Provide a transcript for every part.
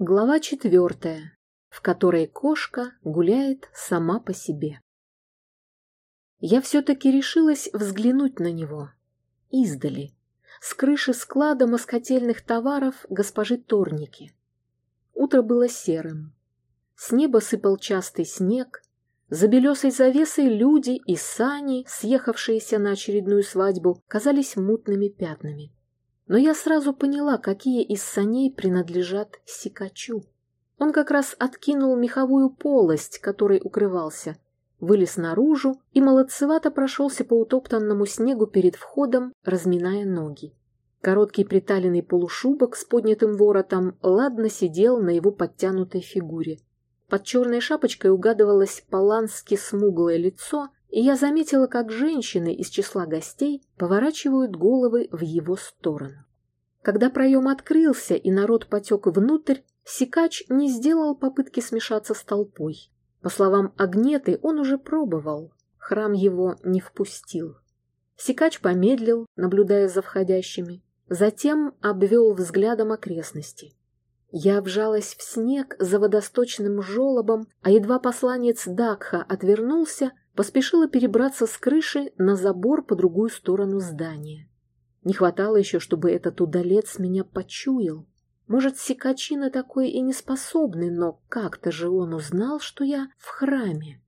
Глава четвертая, в которой кошка гуляет сама по себе. Я все-таки решилась взглянуть на него. Издали. С крыши склада москотельных товаров госпожи Торники. Утро было серым. С неба сыпал частый снег. За белесой завесой люди и сани, съехавшиеся на очередную свадьбу, казались мутными пятнами но я сразу поняла, какие из саней принадлежат Сикачу. Он как раз откинул меховую полость, которой укрывался, вылез наружу и молодцевато прошелся по утоптанному снегу перед входом, разминая ноги. Короткий приталенный полушубок с поднятым воротом ладно сидел на его подтянутой фигуре. Под черной шапочкой угадывалось полански смуглое лицо, и я заметила, как женщины из числа гостей поворачивают головы в его сторону. Когда проем открылся и народ потек внутрь, Сикач не сделал попытки смешаться с толпой. По словам Агнеты, он уже пробовал, храм его не впустил. Сикач помедлил, наблюдая за входящими, затем обвел взглядом окрестности. Я вжалась в снег за водосточным желобом, а едва посланец Дакха отвернулся, поспешила перебраться с крыши на забор по другую сторону здания. Не хватало еще, чтобы этот удалец меня почуял. Может, Сикачина такой и не способный, но как-то же он узнал, что я в храме.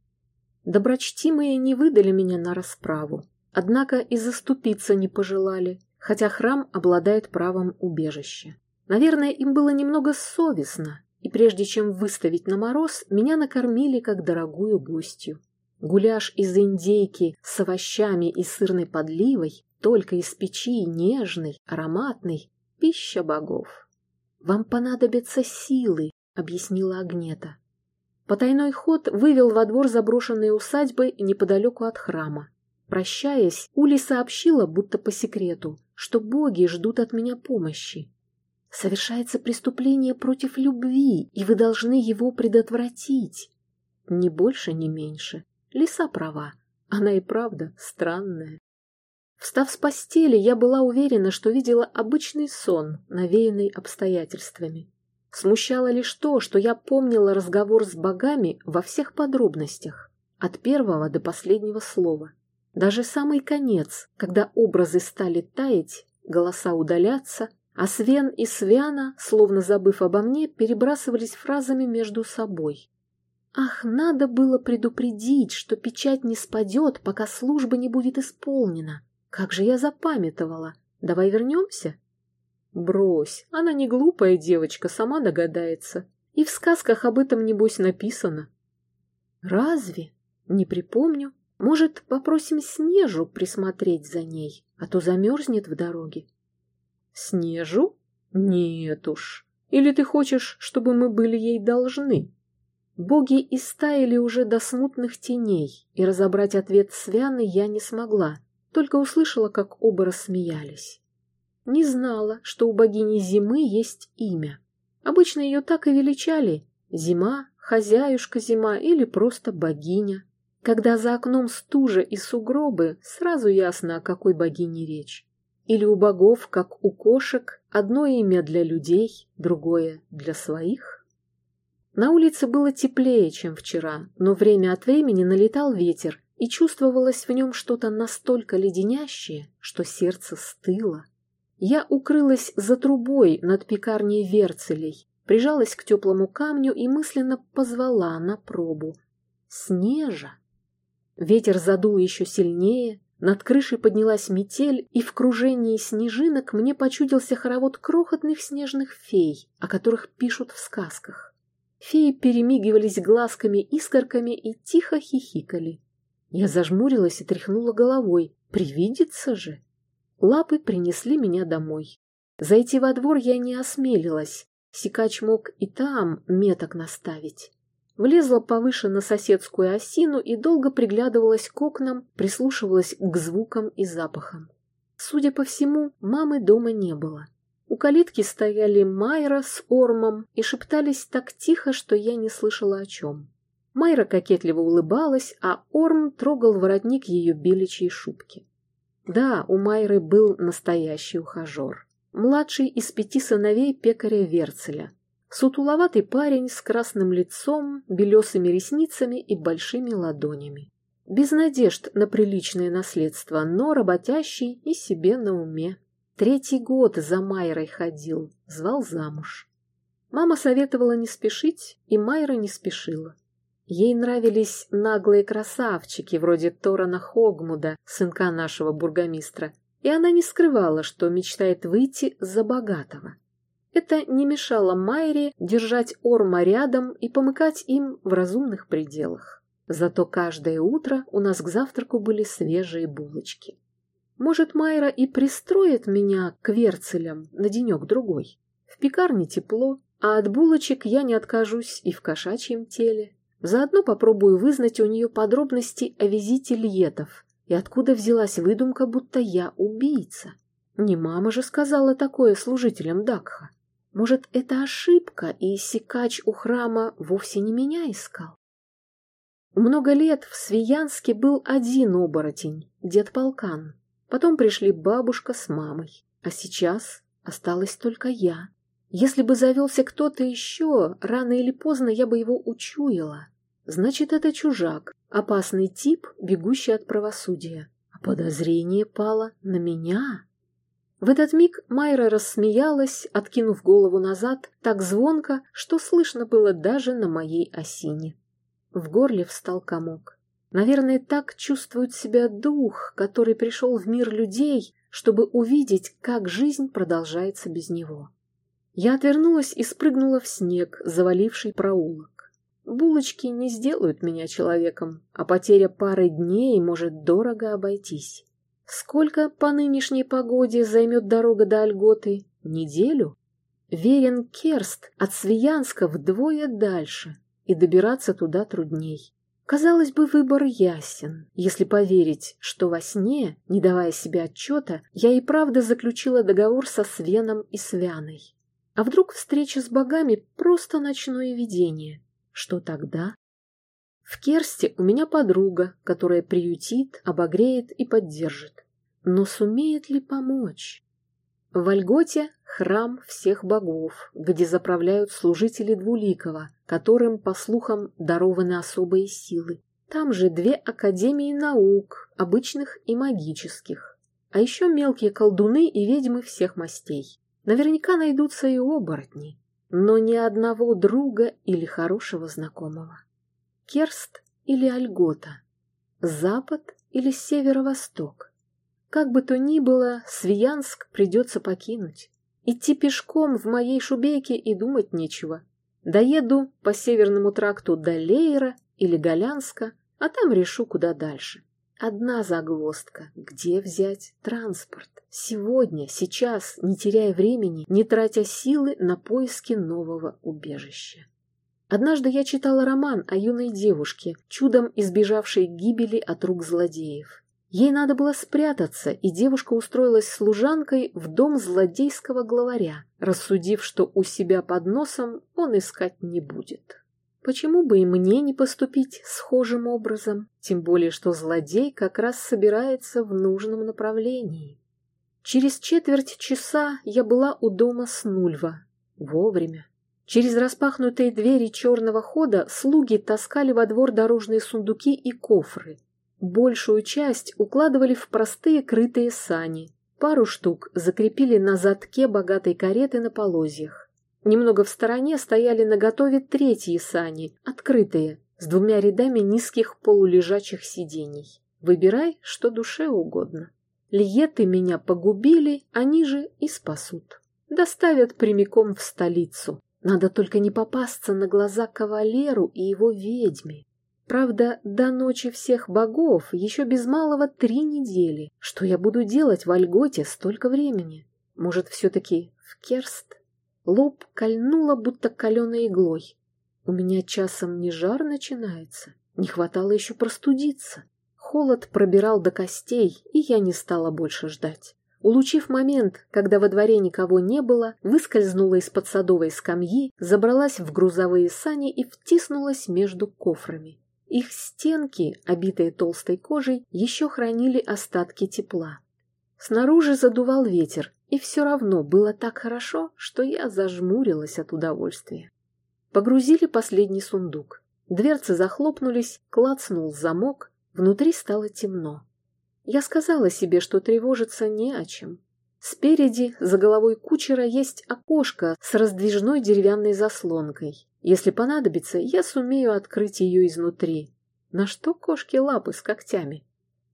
Доброчтимые не выдали меня на расправу, однако и заступиться не пожелали, хотя храм обладает правом убежища. Наверное, им было немного совестно, и прежде чем выставить на мороз, меня накормили как дорогую гостью. Гуляш из индейки с овощами и сырной подливой, только из печи, нежный, ароматный, пища богов. «Вам понадобятся силы», — объяснила Агнета. Потайной ход вывел во двор заброшенной усадьбы неподалеку от храма. Прощаясь, Ули сообщила, будто по секрету, что боги ждут от меня помощи. Совершается преступление против любви, и вы должны его предотвратить. Ни больше, ни меньше. Лиса права, она и правда странная. Встав с постели, я была уверена, что видела обычный сон, навеянный обстоятельствами. Смущало лишь то, что я помнила разговор с богами во всех подробностях, от первого до последнего слова. Даже самый конец, когда образы стали таять, голоса удаляться, а Свен и Свяна, словно забыв обо мне, перебрасывались фразами между собой. Ах, надо было предупредить, что печать не спадет, пока служба не будет исполнена. Как же я запамятовала. Давай вернемся? Брось, она не глупая девочка, сама догадается. И в сказках об этом, небось, написано. Разве? Не припомню. Может, попросим Снежу присмотреть за ней, а то замерзнет в дороге. Снежу? Нет уж. Или ты хочешь, чтобы мы были ей должны? Боги истаяли уже до смутных теней, и разобрать ответ Свяны я не смогла, только услышала, как оба рассмеялись. Не знала, что у богини Зимы есть имя. Обычно ее так и величали — Зима, Хозяюшка Зима или просто богиня. Когда за окном стужа и сугробы, сразу ясно, о какой богине речь. Или у богов, как у кошек, одно имя для людей, другое для своих? На улице было теплее, чем вчера, но время от времени налетал ветер, и чувствовалось в нем что-то настолько леденящее, что сердце стыло. Я укрылась за трубой над пекарней Верцелей, прижалась к теплому камню и мысленно позвала на пробу. «Снежа!» Ветер задул еще сильнее, над крышей поднялась метель, и в кружении снежинок мне почудился хоровод крохотных снежных фей, о которых пишут в сказках. Феи перемигивались глазками-искорками и тихо хихикали. Я зажмурилась и тряхнула головой. Привидится же! Лапы принесли меня домой. Зайти во двор я не осмелилась. Сикач мог и там меток наставить. Влезла повыше на соседскую осину и долго приглядывалась к окнам, прислушивалась к звукам и запахам. Судя по всему, мамы дома не было. У калитки стояли Майра с Ормом и шептались так тихо, что я не слышала о чем. Майра кокетливо улыбалась, а Орм трогал воротник ее беличьей шубки. Да, у Майры был настоящий ухажер. Младший из пяти сыновей пекаря Верцеля. Сутуловатый парень с красным лицом, белесыми ресницами и большими ладонями. Без надежд на приличное наследство, но работящий и себе на уме. Третий год за Майрой ходил, звал замуж. Мама советовала не спешить, и Майра не спешила. Ей нравились наглые красавчики, вроде Торана Хогмуда, сынка нашего бургомистра, и она не скрывала, что мечтает выйти за богатого. Это не мешало Майре держать Орма рядом и помыкать им в разумных пределах. Зато каждое утро у нас к завтраку были свежие булочки. Может, Майра и пристроит меня к верцелям на денек-другой. В пекарне тепло, а от булочек я не откажусь и в кошачьем теле. Заодно попробую вызнать у нее подробности о визите Льетов и откуда взялась выдумка, будто я убийца. Не мама же сказала такое служителям Дакха. Может, это ошибка, и секач у храма вовсе не меня искал? Много лет в Свиянске был один оборотень, дед Полкан. Потом пришли бабушка с мамой, а сейчас осталась только я. Если бы завелся кто-то еще, рано или поздно я бы его учуяла. Значит, это чужак, опасный тип, бегущий от правосудия. А подозрение пало на меня. В этот миг Майра рассмеялась, откинув голову назад, так звонко, что слышно было даже на моей осине. В горле встал комок. Наверное, так чувствует себя дух, который пришел в мир людей, чтобы увидеть, как жизнь продолжается без него. Я отвернулась и спрыгнула в снег, заваливший проулок. Булочки не сделают меня человеком, а потеря пары дней может дорого обойтись. Сколько по нынешней погоде займет дорога до Альготы? Неделю? Верен Керст от Свиянска вдвое дальше, и добираться туда трудней. Казалось бы, выбор ясен, если поверить, что во сне, не давая себе отчета, я и правда заключила договор со Свеном и Свяной. А вдруг встреча с богами — просто ночное видение? Что тогда? В Керсте у меня подруга, которая приютит, обогреет и поддержит. Но сумеет ли помочь? В Ольготе храм всех богов, где заправляют служители Двуликова, которым, по слухам, дарованы особые силы. Там же две академии наук, обычных и магических. А еще мелкие колдуны и ведьмы всех мастей. Наверняка найдутся и оборотни, но ни одного друга или хорошего знакомого. Керст или Альгота, запад или северо-восток. Как бы то ни было, Свиянск придется покинуть. Идти пешком в моей шубейке и думать нечего. Доеду по северному тракту до Лейра или Голянска, а там решу, куда дальше. Одна загвоздка. Где взять транспорт? Сегодня, сейчас, не теряя времени, не тратя силы на поиски нового убежища. Однажды я читала роман о юной девушке, чудом избежавшей гибели от рук злодеев. Ей надо было спрятаться, и девушка устроилась служанкой в дом злодейского главаря, рассудив, что у себя под носом он искать не будет. Почему бы и мне не поступить схожим образом, тем более что злодей как раз собирается в нужном направлении? Через четверть часа я была у дома Снульва. Вовремя. Через распахнутые двери черного хода слуги таскали во двор дорожные сундуки и кофры. Большую часть укладывали в простые крытые сани. Пару штук закрепили на задке богатой кареты на полозьях. Немного в стороне стояли наготове третьи сани, открытые, с двумя рядами низких полулежачих сидений. Выбирай, что душе угодно. Льеты меня погубили, они же и спасут. Доставят прямиком в столицу. Надо только не попасться на глаза кавалеру и его ведьме. Правда, до ночи всех богов еще без малого три недели. Что я буду делать в Альготе столько времени? Может, все-таки в Керст? Лоб кольнуло, будто каленой иглой. У меня часом не жар начинается, не хватало еще простудиться. Холод пробирал до костей, и я не стала больше ждать. Улучив момент, когда во дворе никого не было, выскользнула из-под садовой скамьи, забралась в грузовые сани и втиснулась между кофрами. Их стенки, обитые толстой кожей, еще хранили остатки тепла. Снаружи задувал ветер, и все равно было так хорошо, что я зажмурилась от удовольствия. Погрузили последний сундук. Дверцы захлопнулись, клацнул замок, внутри стало темно. Я сказала себе, что тревожиться не о чем. Спереди, за головой кучера, есть окошко с раздвижной деревянной заслонкой. Если понадобится, я сумею открыть ее изнутри. На что кошки лапы с когтями?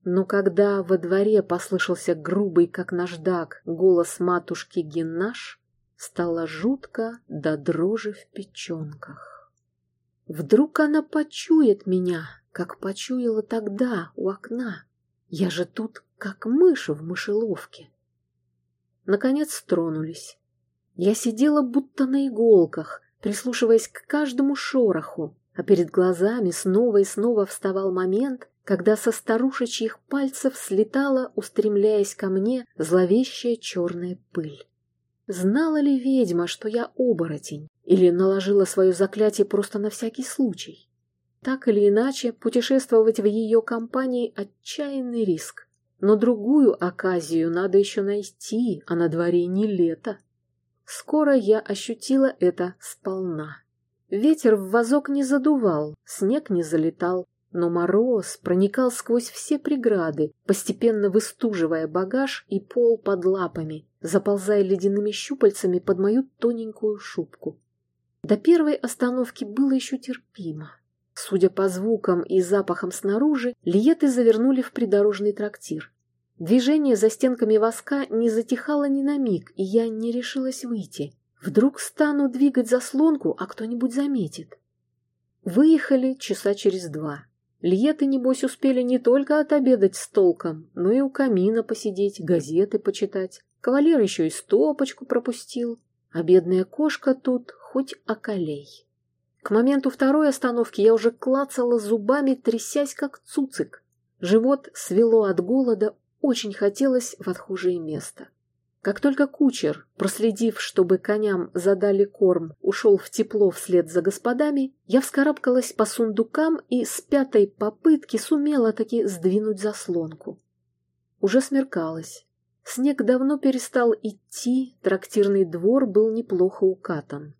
Но когда во дворе послышался грубый, как наждак, голос матушки Геннаш, стало жутко до дрожи в печенках. Вдруг она почует меня, как почуяла тогда у окна. Я же тут, как мышь в мышеловке. Наконец тронулись. Я сидела будто на иголках, прислушиваясь к каждому шороху, а перед глазами снова и снова вставал момент, когда со старушечьих пальцев слетала, устремляясь ко мне, зловещая черная пыль. Знала ли ведьма, что я оборотень, или наложила свое заклятие просто на всякий случай? Так или иначе, путешествовать в ее компании – отчаянный риск. Но другую оказию надо еще найти, а на дворе не лето. Скоро я ощутила это сполна. Ветер в вазок не задувал, снег не залетал, но мороз проникал сквозь все преграды, постепенно выстуживая багаж и пол под лапами, заползая ледяными щупальцами под мою тоненькую шубку. До первой остановки было еще терпимо. Судя по звукам и запахам снаружи, лиеты завернули в придорожный трактир. Движение за стенками воска не затихало ни на миг, и я не решилась выйти. Вдруг стану двигать заслонку, а кто-нибудь заметит. Выехали часа через два. Льеты, небось, успели не только отобедать с толком, но и у камина посидеть, газеты почитать. Кавалер еще и стопочку пропустил, а бедная кошка тут хоть околей. К моменту второй остановки я уже клацала зубами, трясясь как цуцик. Живот свело от голода, очень хотелось в отхожее место. Как только кучер, проследив, чтобы коням задали корм, ушел в тепло вслед за господами, я вскарабкалась по сундукам и с пятой попытки сумела таки сдвинуть заслонку. Уже смеркалось. Снег давно перестал идти, трактирный двор был неплохо укатан.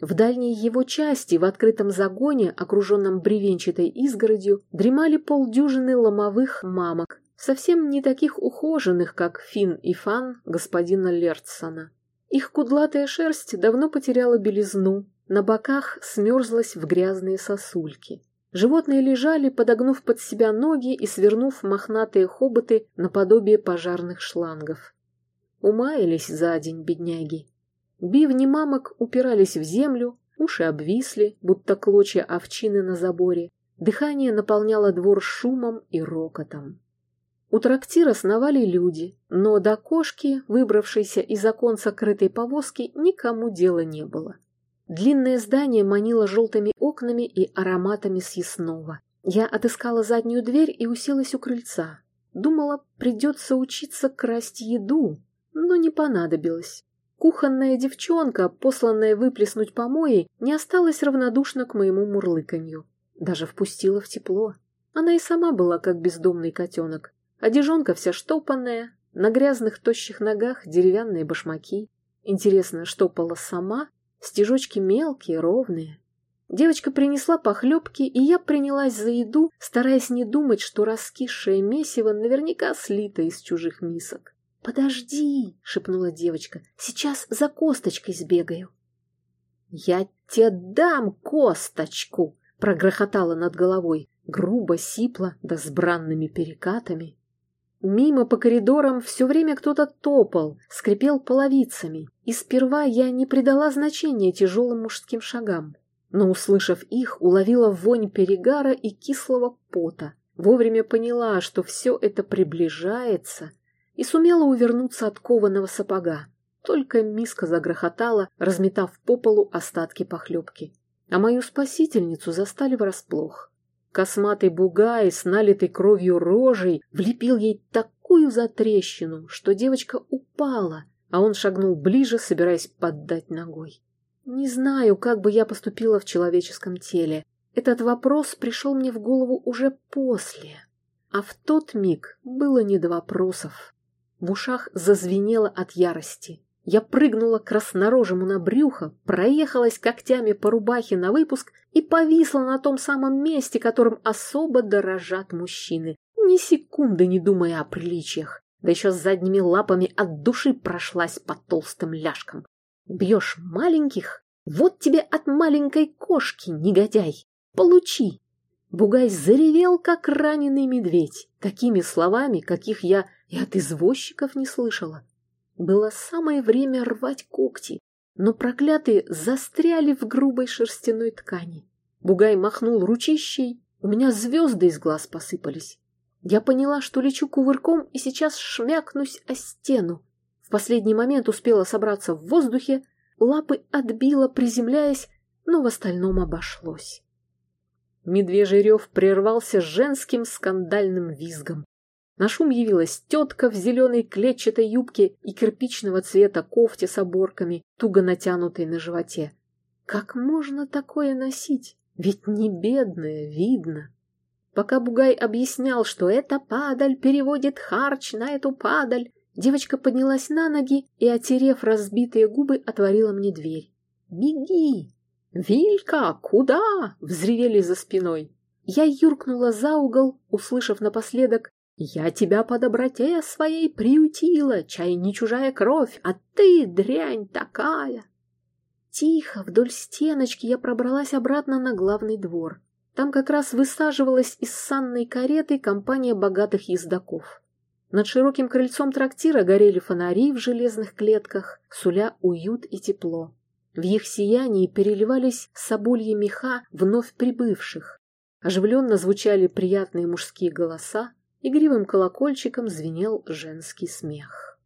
В дальней его части, в открытом загоне, окруженном бревенчатой изгородью, дремали полдюжины ломовых мамок, совсем не таких ухоженных, как Фин и Фан господина Лертсона. Их кудлатая шерсть давно потеряла белизну, на боках смерзлась в грязные сосульки. Животные лежали, подогнув под себя ноги и свернув мохнатые хоботы наподобие пожарных шлангов. Умаялись за день бедняги. Бивни мамок упирались в землю, уши обвисли, будто клочья овчины на заборе. Дыхание наполняло двор шумом и рокотом. У трактира сновали люди, но до кошки, выбравшейся из оконца крытой повозки, никому дела не было. Длинное здание манило желтыми окнами и ароматами съестного. Я отыскала заднюю дверь и уселась у крыльца. Думала, придется учиться красть еду, но не понадобилось. Кухонная девчонка, посланная выплеснуть помои, не осталась равнодушна к моему мурлыканью. Даже впустила в тепло. Она и сама была как бездомный котенок. Одежонка вся штопанная, на грязных тощих ногах деревянные башмаки. Интересно, штопала сама, стежочки мелкие, ровные. Девочка принесла похлебки, и я принялась за еду, стараясь не думать, что раскисшее месиво наверняка слито из чужих мисок. «Подожди!» — шепнула девочка. «Сейчас за косточкой сбегаю». «Я тебе дам косточку!» — прогрохотала над головой, грубо, сипло, да с бранными перекатами. Мимо по коридорам все время кто-то топал, скрипел половицами, и сперва я не придала значения тяжелым мужским шагам, но, услышав их, уловила вонь перегара и кислого пота, вовремя поняла, что все это приближается и сумела увернуться от кованого сапога. Только миска загрохотала, разметав по полу остатки похлебки. А мою спасительницу застали врасплох. Косматый бугай с налитой кровью рожей влепил ей такую затрещину, что девочка упала, а он шагнул ближе, собираясь поддать ногой. Не знаю, как бы я поступила в человеческом теле. Этот вопрос пришел мне в голову уже после. А в тот миг было не до вопросов. В ушах зазвенело от ярости. Я прыгнула краснорожему на брюхо, проехалась когтями по рубахе на выпуск и повисла на том самом месте, которым особо дорожат мужчины, ни секунды не думая о приличиях, да еще с задними лапами от души прошлась по толстым ляжкам. Бьешь маленьких? Вот тебе от маленькой кошки, негодяй! Получи! Бугай заревел, как раненый медведь, такими словами, каких я и от извозчиков не слышала. Было самое время рвать когти, но проклятые застряли в грубой шерстяной ткани. Бугай махнул ручищей, у меня звезды из глаз посыпались. Я поняла, что лечу кувырком и сейчас шмякнусь о стену. В последний момент успела собраться в воздухе, лапы отбила, приземляясь, но в остальном обошлось. Медвежий рев прервался женским скандальным визгом. На шум явилась тетка в зеленой клетчатой юбке и кирпичного цвета кофте с оборками, туго натянутой на животе. Как можно такое носить? Ведь не бедная, видно. Пока Бугай объяснял, что эта падаль переводит харч на эту падаль, девочка поднялась на ноги и, отерев разбитые губы, отворила мне дверь. «Беги!» «Вилька, куда?» — взревели за спиной. Я юркнула за угол, услышав напоследок я тебя по доброте своей приютила, чай не чужая кровь, а ты дрянь такая. Тихо, вдоль стеночки я пробралась обратно на главный двор. Там как раз высаживалась из санной кареты компания богатых ездаков. Над широким крыльцом трактира горели фонари в железных клетках, суля уют и тепло. В их сиянии переливались собольи меха вновь прибывших. Оживленно звучали приятные мужские голоса, Игривым колокольчиком звенел женский смех.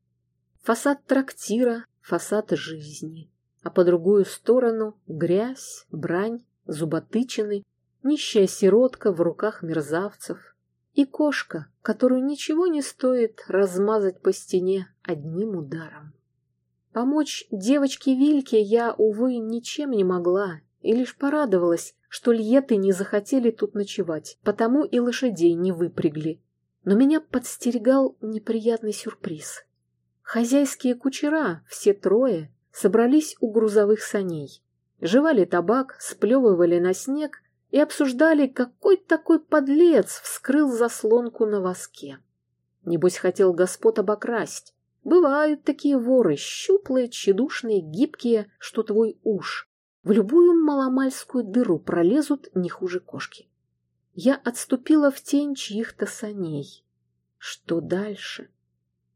Фасад трактира, фасад жизни, а по другую сторону грязь, брань, зуботычины, нищая сиротка в руках мерзавцев и кошка, которую ничего не стоит размазать по стене одним ударом. Помочь девочке Вильке я, увы, ничем не могла и лишь порадовалась, что льеты не захотели тут ночевать, потому и лошадей не выпрягли, но меня подстерегал неприятный сюрприз. Хозяйские кучера, все трое, собрались у грузовых саней. Жевали табак, сплевывали на снег и обсуждали, какой такой подлец вскрыл заслонку на воске. Небось, хотел господ обокрасть. Бывают такие воры, щуплые, тщедушные, гибкие, что твой уж. В любую маломальскую дыру пролезут не хуже кошки. Я отступила в тень чьих-то саней. Что дальше?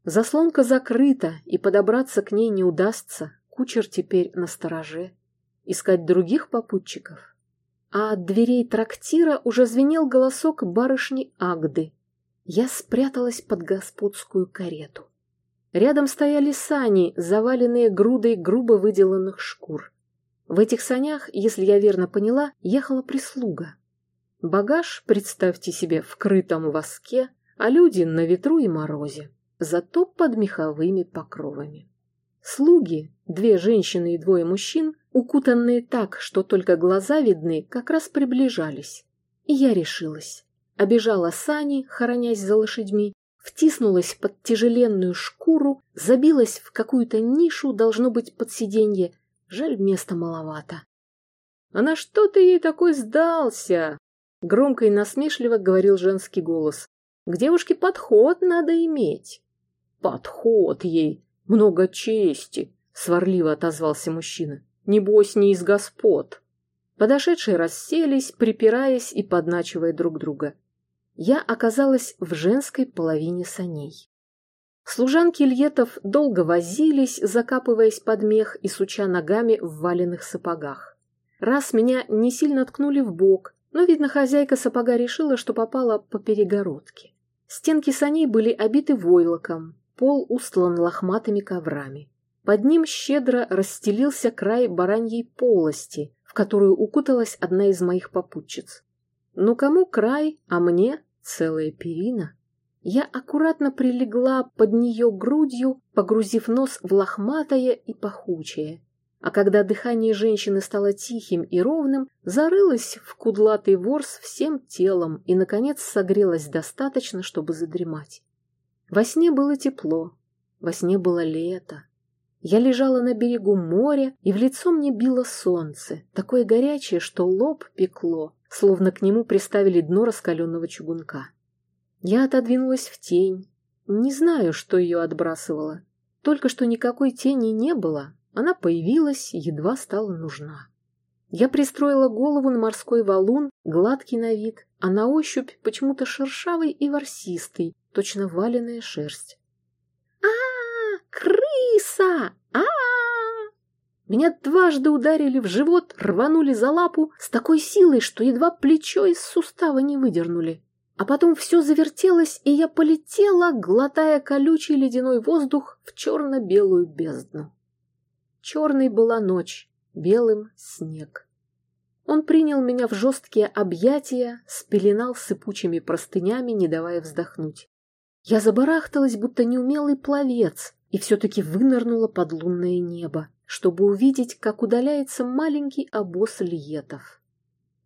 Заслонка закрыта, и подобраться к ней не удастся. Кучер теперь на стороже. Искать других попутчиков? А от дверей трактира уже звенел голосок барышни Агды. Я спряталась под господскую карету. Рядом стояли сани, заваленные грудой грубо выделанных шкур. В этих санях, если я верно поняла, ехала прислуга. Багаж, представьте себе, в крытом воске, а люди на ветру и морозе, зато под меховыми покровами. Слуги, две женщины и двое мужчин, укутанные так, что только глаза видны, как раз приближались. И я решилась. Обежала сани, хоронясь за лошадьми, втиснулась под тяжеленную шкуру, забилась в какую-то нишу, должно быть, под сиденье. Жаль, места маловато. — А на что ты ей такой сдался? Громко и насмешливо говорил женский голос. К девушке подход надо иметь. Подход ей, много чести, сварливо отозвался мужчина. Небось, не из господ. Подошедшие расселись, припираясь и подначивая друг друга. Я оказалась в женской половине саней. Служанки Ильетов долго возились, закапываясь под мех и суча ногами в валенных сапогах. Раз меня не сильно ткнули в бок, но, видно, хозяйка сапога решила, что попала по перегородке. Стенки саней были обиты войлоком, пол устлан лохматыми коврами. Под ним щедро расстелился край бараньей полости, в которую укуталась одна из моих попутчиц. Ну кому край, а мне целая перина. Я аккуратно прилегла под нее грудью, погрузив нос в лохматое и пахучее, а когда дыхание женщины стало тихим и ровным, зарылась в кудлатый ворс всем телом и, наконец, согрелась достаточно, чтобы задремать. Во сне было тепло, Во сне было лето. Я лежала на берегу моря, и в лицо мне било солнце, такое горячее, что лоб пекло, словно к нему приставили дно раскаленного чугунка. Я отодвинулась в тень. Не знаю, что ее отбрасывало. Только что никакой тени не было, она появилась, едва стала нужна. Я пристроила голову на морской валун, гладкий на вид, а на ощупь почему-то шершавый и ворсистый, точно валеная шерсть. а, -а, -а Крыса! а, -а, -а Меня дважды ударили в живот, рванули за лапу с такой силой, что едва плечо из сустава не выдернули. А потом все завертелось, и я полетела, глотая колючий ледяной воздух в черно-белую бездну. Черной была ночь, белым — снег. Он принял меня в жесткие объятия, спеленал сыпучими простынями, не давая вздохнуть. Я забарахталась, будто неумелый пловец, и все-таки вынырнула под лунное небо, чтобы увидеть, как удаляется маленький обоз льетов.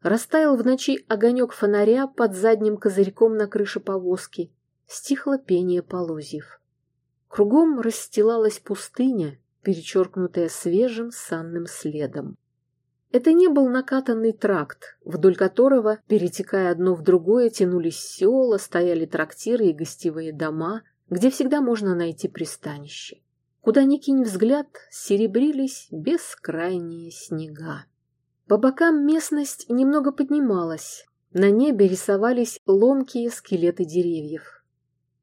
Растаял в ночи огонек фонаря под задним козырьком на крыше повозки. Стихло пение полозьев. Кругом расстилалась пустыня, перечеркнутая свежим санным следом. Это не был накатанный тракт, вдоль которого, перетекая одно в другое, тянулись села, стояли трактиры и гостевые дома, где всегда можно найти пристанище. Куда ни кинь взгляд, серебрились бескрайние снега. По бокам местность немного поднималась. На небе рисовались ломкие скелеты деревьев.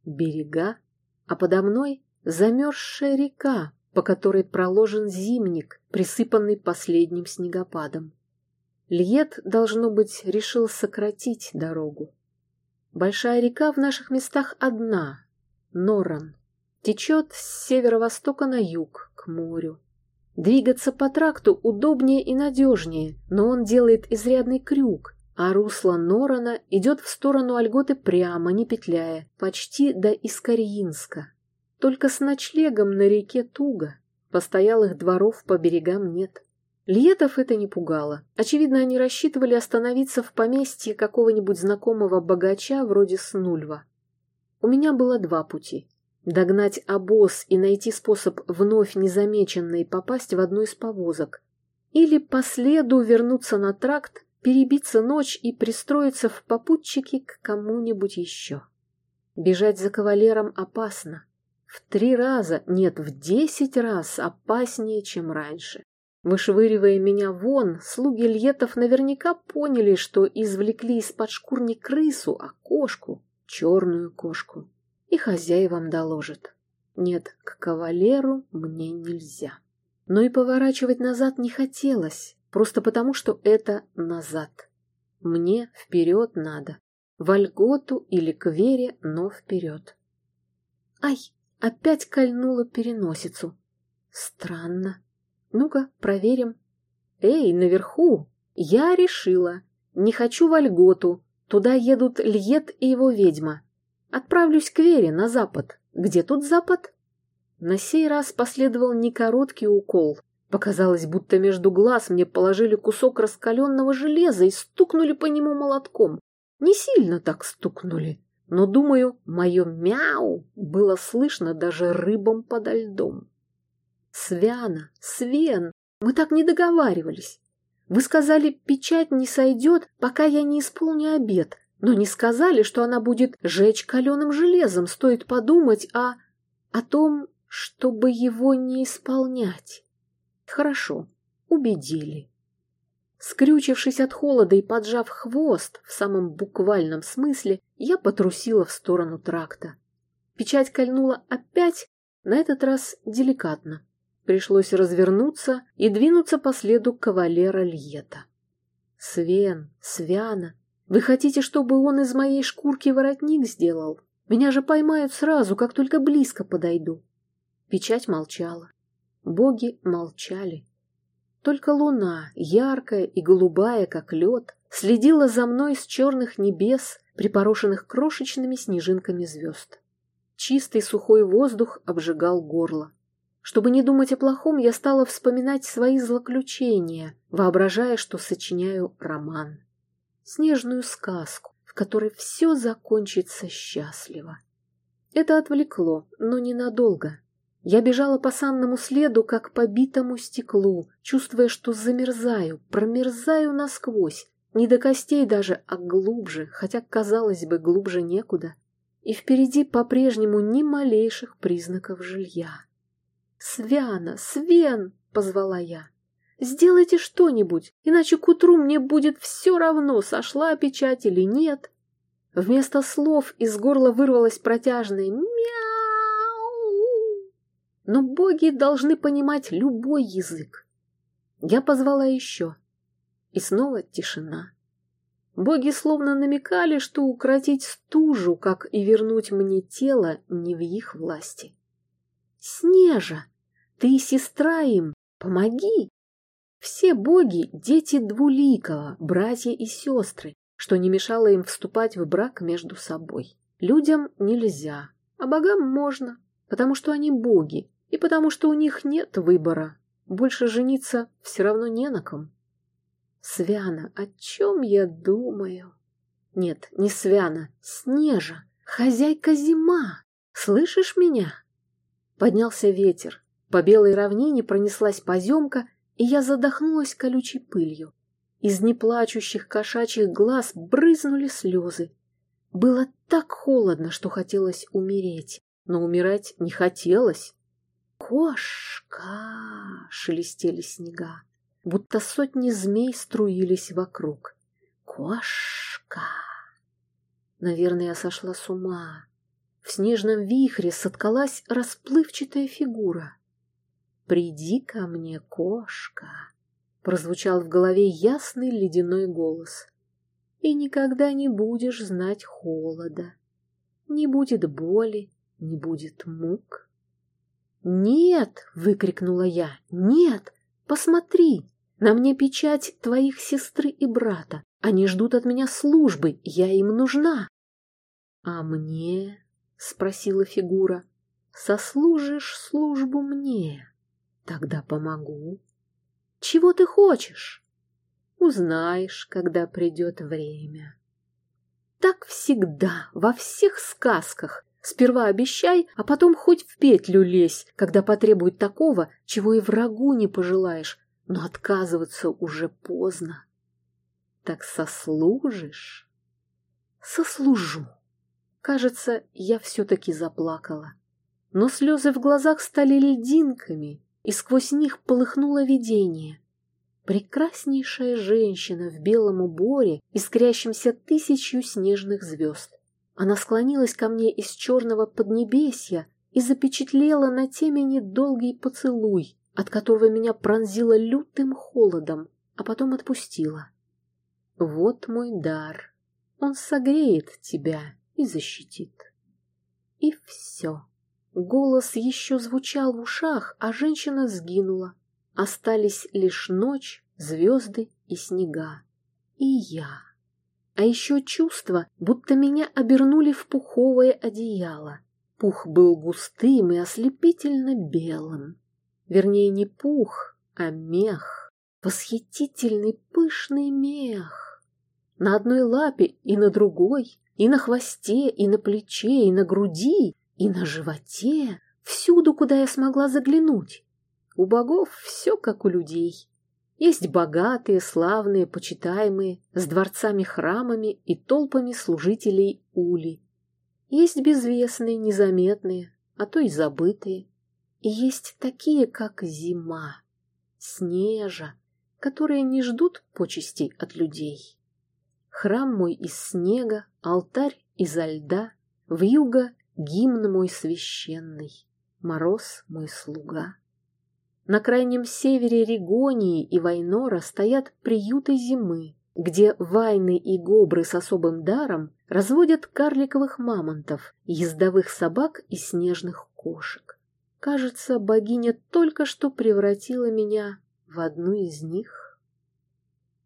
Берега, а подо мной замерзшая река, по которой проложен зимник, присыпанный последним снегопадом. Льет, должно быть, решил сократить дорогу. Большая река в наших местах одна — Норан. Течет с северо-востока на юг, к морю. Двигаться по тракту удобнее и надежнее, но он делает изрядный крюк, а русло Норана идет в сторону Ольготы прямо, не петляя, почти до Искарьинска. Только с ночлегом на реке туго, постоялых дворов по берегам нет. Льетов это не пугало. Очевидно, они рассчитывали остановиться в поместье какого-нибудь знакомого богача вроде Снульва. У меня было два пути Догнать обоз и найти способ вновь незамеченной попасть в одну из повозок. Или по следу вернуться на тракт, перебиться ночь и пристроиться в попутчики к кому-нибудь еще. Бежать за кавалером опасно. В три раза, нет, в десять раз опаснее, чем раньше. Вышвыривая меня вон, слуги Льетов наверняка поняли, что извлекли из-под шкур не крысу, а кошку, черную кошку и хозяевам доложит. Нет, к кавалеру мне нельзя. Но и поворачивать назад не хотелось, просто потому, что это назад. Мне вперед надо. В Ольготу или к Вере, но вперед. Ай, опять кольнула переносицу. Странно. Ну-ка, проверим. Эй, наверху! Я решила. Не хочу в Ольготу. Туда едут Льет и его ведьма. Отправлюсь к Вере на запад. Где тут запад? На сей раз последовал не короткий укол. Показалось, будто между глаз мне положили кусок раскаленного железа и стукнули по нему молотком. Не сильно так стукнули, но, думаю, мое мяу было слышно даже рыбам подо льдом. Свяна, Свен, мы так не договаривались. Вы сказали, печать не сойдет, пока я не исполню обед, но не сказали, что она будет жечь каленым железом, стоит подумать о... о том, чтобы его не исполнять. Хорошо, убедили. Скрючившись от холода и поджав хвост, в самом буквальном смысле, я потрусила в сторону тракта. Печать кольнула опять, на этот раз деликатно. Пришлось развернуться и двинуться по следу кавалера Льета. Свен, Свяна, вы хотите, чтобы он из моей шкурки воротник сделал? Меня же поймают сразу, как только близко подойду. Печать молчала. Боги молчали. Только луна, яркая и голубая, как лед, следила за мной с черных небес, припорошенных крошечными снежинками звезд. Чистый сухой воздух обжигал горло. Чтобы не думать о плохом, я стала вспоминать свои злоключения, воображая, что сочиняю роман снежную сказку, в которой все закончится счастливо. Это отвлекло, но ненадолго. Я бежала по санному следу, как по битому стеклу, чувствуя, что замерзаю, промерзаю насквозь, не до костей даже, а глубже, хотя, казалось бы, глубже некуда. И впереди по-прежнему ни малейших признаков жилья. «Свяна! Свен!» — позвала я. «Сделайте что-нибудь, иначе к утру мне будет все равно, сошла печать или нет». Вместо слов из горла вырвалось протяжное «мяу». Но боги должны понимать любой язык. Я позвала еще. И снова тишина. Боги словно намекали, что укротить стужу, как и вернуть мне тело, не в их власти. «Снежа, ты сестра им, помоги!» Все боги — дети Двуликого, братья и сестры, что не мешало им вступать в брак между собой. Людям нельзя, а богам можно, потому что они боги, и потому что у них нет выбора. Больше жениться все равно не на ком. Свяна, о чем я думаю? Нет, не Свяна, Снежа, хозяйка зима. Слышишь меня? Поднялся ветер. По белой равнине пронеслась поземка, и я задохнулась колючей пылью. Из неплачущих кошачьих глаз брызнули слезы. Было так холодно, что хотелось умереть, но умирать не хотелось. «Кошка!» — шелестели снега, будто сотни змей струились вокруг. «Кошка!» Наверное, я сошла с ума. В снежном вихре соткалась расплывчатая фигура. «Приди ко мне, кошка!» прозвучал в голове ясный ледяной голос. И никогда не будешь знать холода. Не будет боли, не будет мук. «Нет!» — выкрикнула я. «Нет! Посмотри! На мне печать твоих сестры и брата. Они ждут от меня службы, я им нужна». «А мне?» — спросила фигура. «Сослужишь службу мне, тогда помогу». Чего ты хочешь? Узнаешь, когда придет время. Так всегда, во всех сказках. Сперва обещай, а потом хоть в петлю лезь, когда потребует такого, чего и врагу не пожелаешь, но отказываться уже поздно. Так сослужишь? Сослужу. Кажется, я все-таки заплакала. Но слезы в глазах стали льдинками, и сквозь них полыхнуло видение. Прекраснейшая женщина в белом уборе, искрящемся тысячью снежных звезд. Она склонилась ко мне из черного поднебесья и запечатлела на темени долгий поцелуй, от которого меня пронзило лютым холодом, а потом отпустила. Вот мой дар. Он согреет тебя и защитит. И все. Голос еще звучал в ушах, а женщина сгинула. Остались лишь ночь, звезды и снега. И я. А еще чувство, будто меня обернули в пуховое одеяло. Пух был густым и ослепительно белым. Вернее, не пух, а мех. Восхитительный пышный мех. На одной лапе и на другой, и на хвосте, и на плече, и на груди и на животе, всюду, куда я смогла заглянуть. У богов все как у людей. Есть богатые, славные, почитаемые, с дворцами-храмами и толпами служителей ули. Есть безвестные, незаметные, а то и забытые. И есть такие, как зима, снежа, которые не ждут почестей от людей. Храм мой из снега, алтарь изо льда, вьюга гимн мой священный, мороз мой слуга. На крайнем севере Регонии и Вайнора стоят приюты зимы, где вайны и гобры с особым даром разводят карликовых мамонтов, ездовых собак и снежных кошек. Кажется, богиня только что превратила меня в одну из них.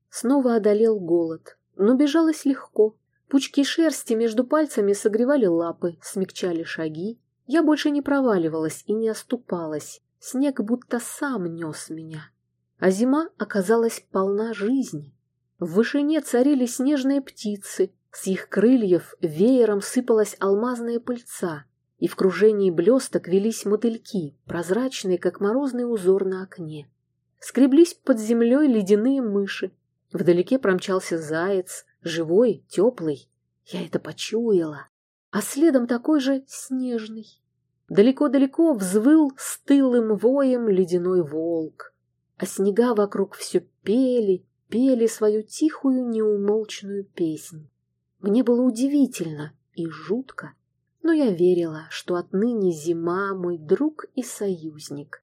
Снова одолел голод, но бежалось легко. Пучки шерсти между пальцами согревали лапы, смягчали шаги. Я больше не проваливалась и не оступалась. Снег будто сам нес меня. А зима оказалась полна жизни. В вышине царили снежные птицы, с их крыльев веером сыпалась алмазная пыльца, и в кружении блесток велись мотыльки, прозрачные, как морозный узор на окне. Скреблись под землей ледяные мыши. Вдалеке промчался заяц, живой, теплый. Я это почуяла. А следом такой же снежный. Далеко-далеко взвыл стылым воем ледяной волк. А снега вокруг все пели, пели свою тихую неумолчную песнь. Мне было удивительно и жутко, но я верила, что отныне зима мой друг и союзник.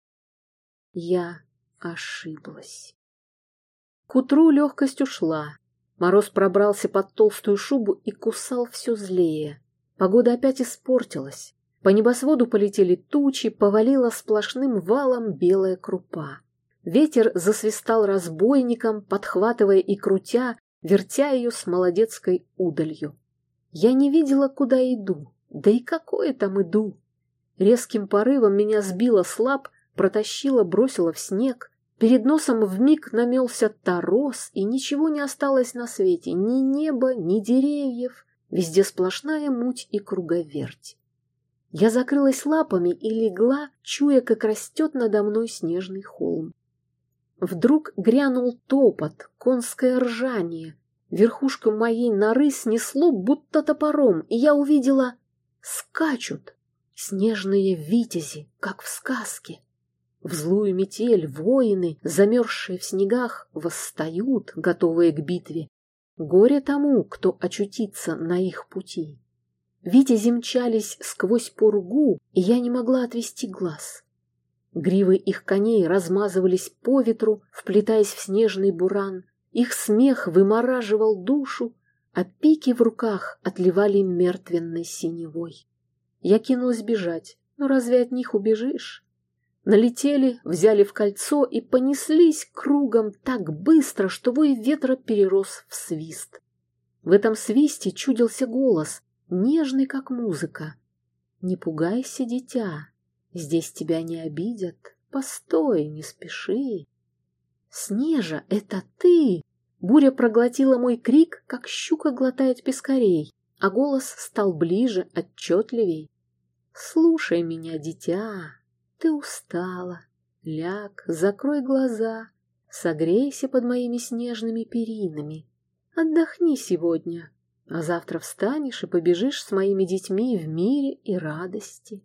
Я ошиблась. К утру легкость ушла. Мороз пробрался под толстую шубу и кусал все злее. Погода опять испортилась. По небосводу полетели тучи, повалила сплошным валом белая крупа. Ветер засвистал разбойником, подхватывая и крутя, вертя ее с молодецкой удалью. Я не видела, куда иду, да и какое там иду. Резким порывом меня сбило слаб, протащило, бросило в снег. Перед носом вмиг намелся торос, и ничего не осталось на свете, ни неба, ни деревьев. Везде сплошная муть и круговерть. Я закрылась лапами и легла, чуя, как растет надо мной снежный холм. Вдруг грянул топот, конское ржание, Верхушку моей норы снесло будто топором, и я увидела... Скачут снежные витязи, как в сказке. В злую метель воины, замерзшие в снегах, восстают, готовые к битве. Горе тому, кто очутится на их пути. Витязи мчались сквозь пургу, и я не могла отвести глаз. Гривы их коней размазывались по ветру, вплетаясь в снежный буран, их смех вымораживал душу, а пики в руках отливали мертвенной синевой. Я кинулась бежать, но разве от них убежишь? Налетели, взяли в кольцо и понеслись кругом так быстро, что вой ветра перерос в свист. В этом свисте чудился голос, нежный, как музыка. «Не пугайся, дитя, здесь тебя не обидят, постой, не спеши». «Снежа, это ты!» Буря проглотила мой крик, как щука глотает пескарей, а голос стал ближе, отчетливей. «Слушай меня, дитя, ты устала. Ляг, закрой глаза, согрейся под моими снежными перинами. Отдохни сегодня, а завтра встанешь и побежишь с моими детьми в мире и радости».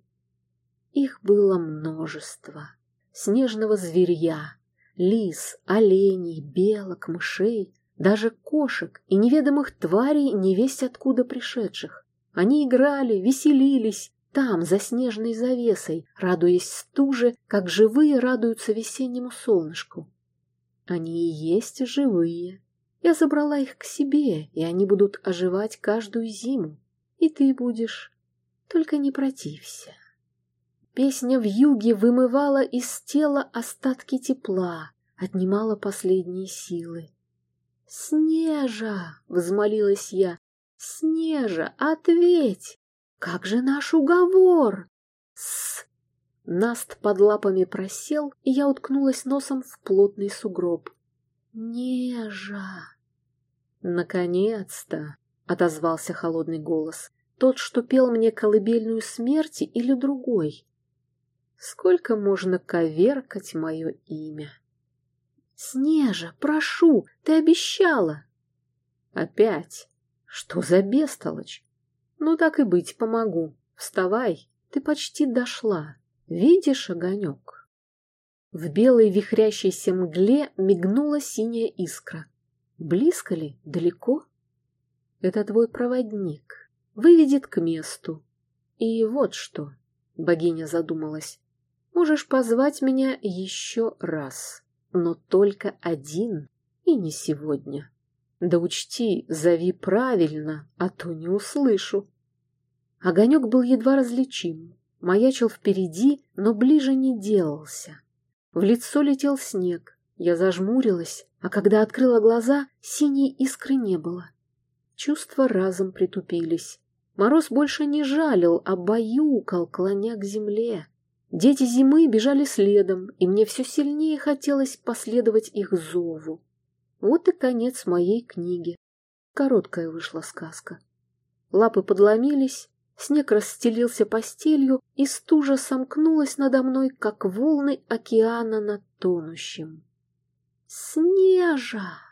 Их было множество. Снежного зверья, лис, оленей, белок, мышей, даже кошек и неведомых тварей невесть откуда пришедших. Они играли, веселились, там, за снежной завесой, радуясь стуже, как живые радуются весеннему солнышку. Они и есть живые. Я забрала их к себе, и они будут оживать каждую зиму. И ты будешь. Только не протився. Песня в юге вымывала из тела остатки тепла, отнимала последние силы. «Снежа!» — взмолилась я. «Снежа, ответь! Как же наш уговор?» «С...» Наст под лапами просел, и я уткнулась носом в плотный сугроб. «Нежа!» «Наконец-то!» — отозвался холодный голос. «Тот, что пел мне колыбельную смерти или другой?» Сколько можно коверкать мое имя? Снежа, прошу, ты обещала. Опять? Что за бестолочь? Ну так и быть, помогу. Вставай, ты почти дошла. Видишь огонек? В белой вихрящейся мгле мигнула синяя искра. Близко ли? Далеко? Это твой проводник. Выведет к месту. И вот что, богиня задумалась. Можешь позвать меня еще раз, но только один и не сегодня. Да учти, зови правильно, а то не услышу. Огонек был едва различим, маячил впереди, но ближе не делался. В лицо летел снег, я зажмурилась, а когда открыла глаза, синей искры не было. Чувства разом притупились. Мороз больше не жалил, а баюкал, клоня к земле. Дети зимы бежали следом, и мне все сильнее хотелось последовать их зову. Вот и конец моей книги. Короткая вышла сказка. Лапы подломились, Снег расстелился постелью, и стужа сомкнулась надо мной, как волны океана над тонущим. «Снежа!»